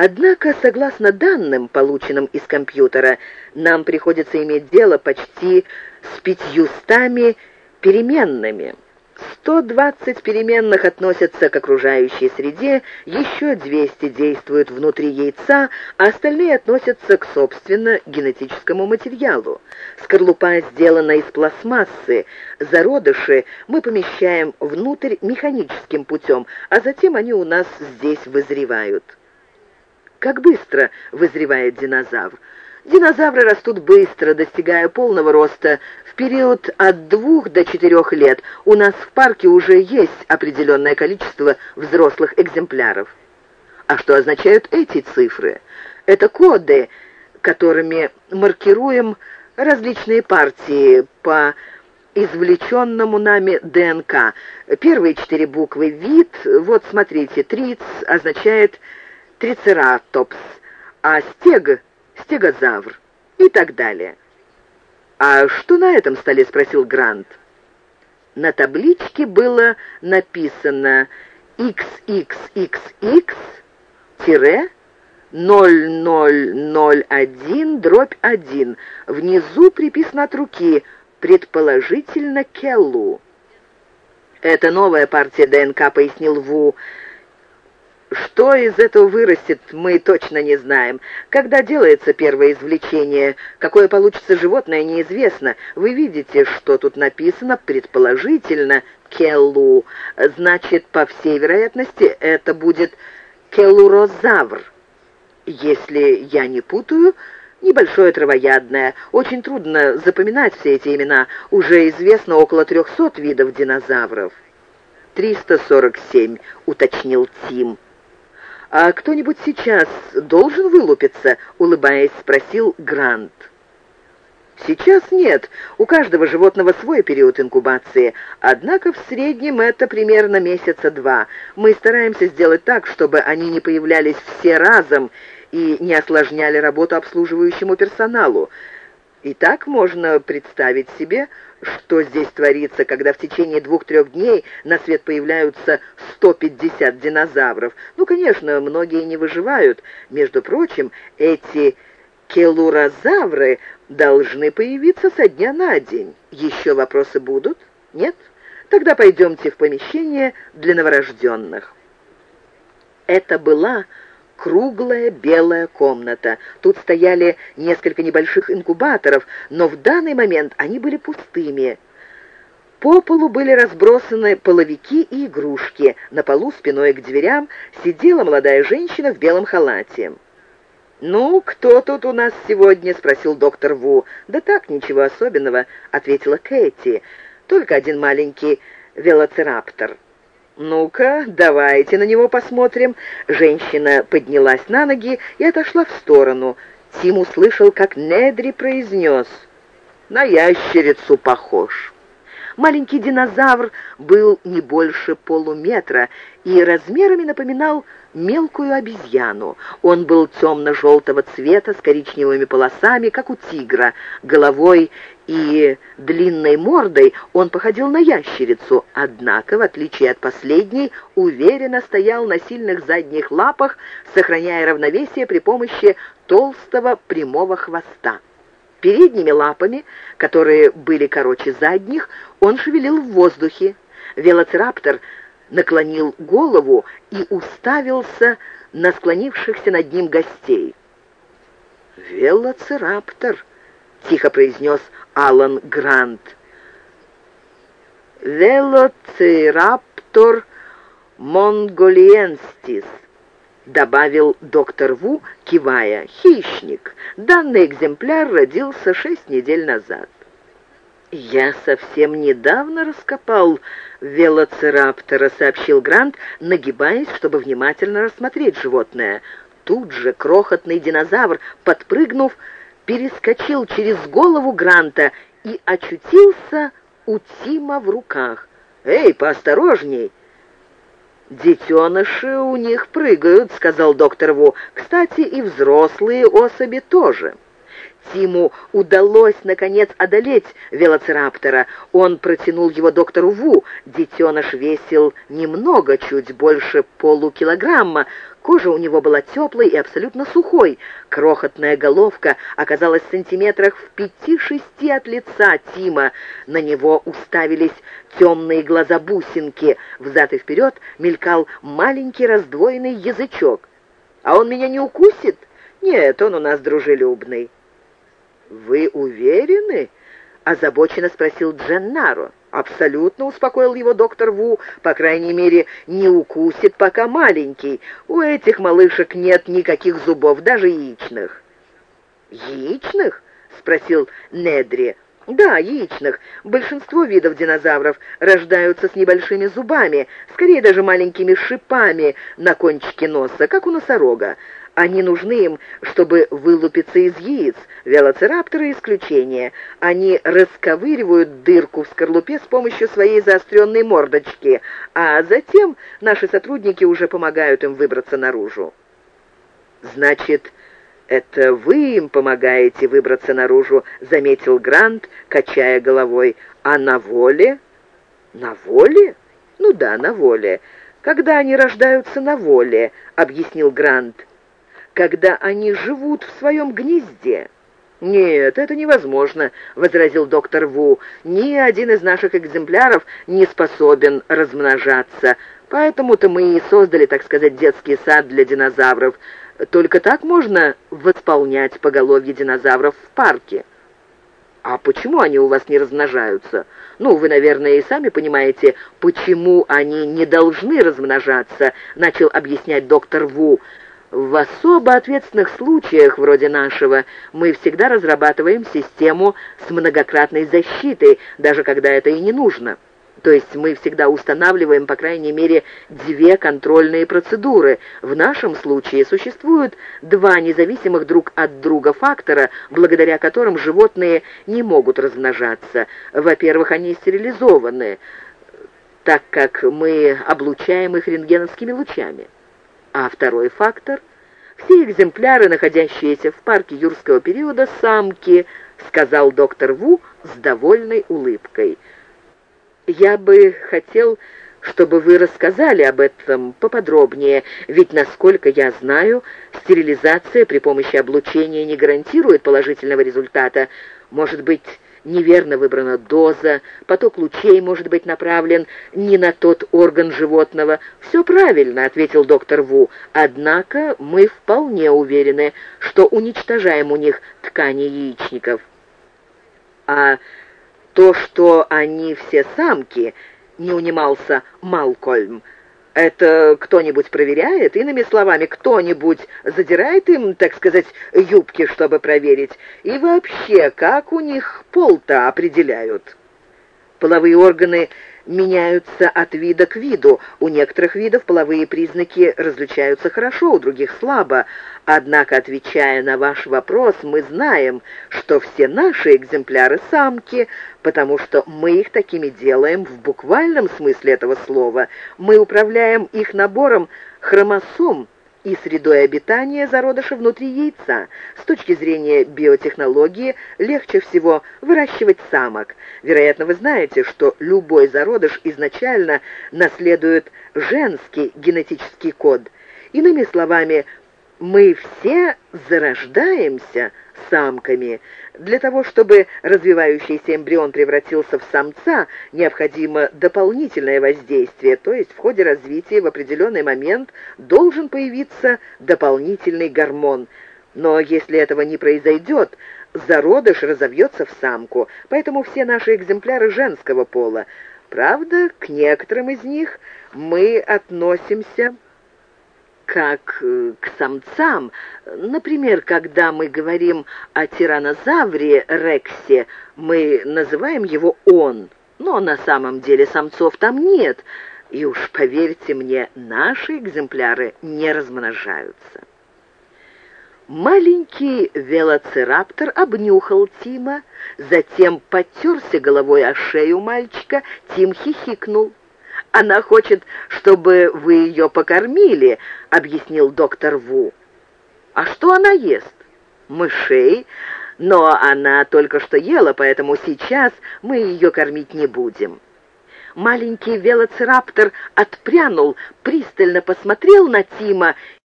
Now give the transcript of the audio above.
Однако, согласно данным, полученным из компьютера, нам приходится иметь дело почти с пятьюстами переменными. 120 переменных относятся к окружающей среде, еще 200 действуют внутри яйца, а остальные относятся к, собственно, генетическому материалу. Скорлупа сделана из пластмассы, зародыши мы помещаем внутрь механическим путем, а затем они у нас здесь вызревают. Как быстро вызревает динозавр? Динозавры растут быстро, достигая полного роста в период от двух до четырех лет. У нас в парке уже есть определенное количество взрослых экземпляров. А что означают эти цифры? Это коды, которыми маркируем различные партии по извлеченному нами ДНК. Первые четыре буквы «вид», вот смотрите, «триц» означает трицератопс, а стег — стегозавр и так далее. «А что на этом столе?» — спросил Грант. На табличке было написано XXX-0001 дробь 1. Внизу приписано от руки, предположительно Келлу. «Это новая партия ДНК», — пояснил Ву. Что из этого вырастет, мы точно не знаем. Когда делается первое извлечение, какое получится животное, неизвестно. Вы видите, что тут написано, предположительно, келлу. Значит, по всей вероятности, это будет келурозавр. Если я не путаю, небольшое травоядное. Очень трудно запоминать все эти имена. Уже известно около трехсот видов динозавров. «347», — уточнил Тим. «А кто-нибудь сейчас должен вылупиться?» — улыбаясь, спросил Грант. Сейчас нет. У каждого животного свой период инкубации. Однако в среднем это примерно месяца два. Мы стараемся сделать так, чтобы они не появлялись все разом и не осложняли работу обслуживающему персоналу. И так можно представить себе, что здесь творится, когда в течение двух-трех дней на свет появляются 150 динозавров. Ну, конечно, многие не выживают. Между прочим, эти келурозавры должны появиться со дня на день. Еще вопросы будут? Нет? Тогда пойдемте в помещение для новорожденных. Это была круглая белая комната. Тут стояли несколько небольших инкубаторов, но в данный момент они были пустыми. По полу были разбросаны половики и игрушки. На полу спиной к дверям сидела молодая женщина в белом халате. «Ну, кто тут у нас сегодня?» — спросил доктор Ву. «Да так, ничего особенного», — ответила Кэти. «Только один маленький велоцираптор». «Ну-ка, давайте на него посмотрим». Женщина поднялась на ноги и отошла в сторону. Тим услышал, как Недри произнес «На ящерицу похож». Маленький динозавр был не больше полуметра и размерами напоминал мелкую обезьяну. Он был темно-желтого цвета с коричневыми полосами, как у тигра, головой и длинной мордой он походил на ящерицу, однако, в отличие от последней, уверенно стоял на сильных задних лапах, сохраняя равновесие при помощи толстого прямого хвоста. Передними лапами, которые были короче задних, он шевелил в воздухе. Велоцираптор наклонил голову и уставился на склонившихся над ним гостей. «Велоцираптор», — тихо произнес Алан Грант. «Велоцираптор монголиенстис», добавил доктор Ву, кивая. «Хищник. Данный экземпляр родился шесть недель назад». «Я совсем недавно раскопал велоцираптора», — сообщил Грант, нагибаясь, чтобы внимательно рассмотреть животное. Тут же крохотный динозавр, подпрыгнув, перескочил через голову Гранта и очутился у Тима в руках. «Эй, поосторожней!» «Детеныши у них прыгают», — сказал доктор Ву. «Кстати, и взрослые особи тоже». Тиму удалось, наконец, одолеть велоцираптора. Он протянул его доктору Ву. Детеныш весил немного, чуть больше полукилограмма. Кожа у него была теплой и абсолютно сухой. Крохотная головка оказалась в сантиметрах в пяти-шести от лица Тима. На него уставились темные глаза-бусинки. Взад и вперед мелькал маленький раздвоенный язычок. «А он меня не укусит?» «Нет, он у нас дружелюбный». «Вы уверены?» — озабоченно спросил Дженнаро. «Абсолютно», — успокоил его доктор Ву, «по крайней мере, не укусит, пока маленький. У этих малышек нет никаких зубов, даже яичных». «Яичных?» — спросил Недри. «Да, яичных. Большинство видов динозавров рождаются с небольшими зубами, скорее даже маленькими шипами на кончике носа, как у носорога. Они нужны им, чтобы вылупиться из яиц. Велоцирапторы — исключение. Они расковыривают дырку в скорлупе с помощью своей заостренной мордочки, а затем наши сотрудники уже помогают им выбраться наружу. «Значит, это вы им помогаете выбраться наружу», — заметил Грант, качая головой. «А на воле?» «На воле?» «Ну да, на воле. Когда они рождаются на воле», — объяснил Грант когда они живут в своем гнезде». «Нет, это невозможно», — возразил доктор Ву. «Ни один из наших экземпляров не способен размножаться. Поэтому-то мы и создали, так сказать, детский сад для динозавров. Только так можно восполнять поголовье динозавров в парке». «А почему они у вас не размножаются? Ну, вы, наверное, и сами понимаете, почему они не должны размножаться», — начал объяснять доктор Ву. В особо ответственных случаях, вроде нашего, мы всегда разрабатываем систему с многократной защитой, даже когда это и не нужно. То есть мы всегда устанавливаем, по крайней мере, две контрольные процедуры. В нашем случае существуют два независимых друг от друга фактора, благодаря которым животные не могут размножаться. Во-первых, они стерилизованы, так как мы облучаем их рентгеновскими лучами. А второй фактор — все экземпляры, находящиеся в парке юрского периода, самки, сказал доктор Ву с довольной улыбкой. Я бы хотел, чтобы вы рассказали об этом поподробнее, ведь, насколько я знаю, стерилизация при помощи облучения не гарантирует положительного результата. Может быть, неверно выбрана доза, поток лучей может быть направлен не на тот орган животного. «Все правильно», — ответил доктор Ву, «однако мы вполне уверены, что уничтожаем у них ткани яичников». «А то, что они все самки», — не унимался Малкольм, — это кто-нибудь проверяет? Иными словами, кто-нибудь задирает им, так сказать, юбки, чтобы проверить? И вообще, как у них пол-то определяют? Половые органы меняются от вида к виду. У некоторых видов половые признаки различаются хорошо, у других слабо. Однако, отвечая на ваш вопрос, мы знаем, что все наши экземпляры самки, потому что мы их такими делаем в буквальном смысле этого слова. Мы управляем их набором хромосом, и средой обитания зародыша внутри яйца. С точки зрения биотехнологии легче всего выращивать самок. Вероятно, вы знаете, что любой зародыш изначально наследует женский генетический код. Иными словами, мы все зарождаемся самками. Для того, чтобы развивающийся эмбрион превратился в самца, необходимо дополнительное воздействие, то есть в ходе развития в определенный момент должен появиться дополнительный гормон. Но если этого не произойдет, зародыш разовьется в самку, поэтому все наши экземпляры женского пола. Правда, к некоторым из них мы относимся как э, к самцам. Например, когда мы говорим о тиранозавре Рексе, мы называем его «он», но на самом деле самцов там нет, и уж поверьте мне, наши экземпляры не размножаются. Маленький велоцираптор обнюхал Тима, затем потерся головой о шею мальчика, Тим хихикнул. Она хочет, чтобы вы ее покормили», — объяснил доктор Ву. «А что она ест?» «Мышей. но она только что ела, поэтому сейчас мы ее кормить не будем». Маленький велоцираптор отпрянул, пристально посмотрел на Тима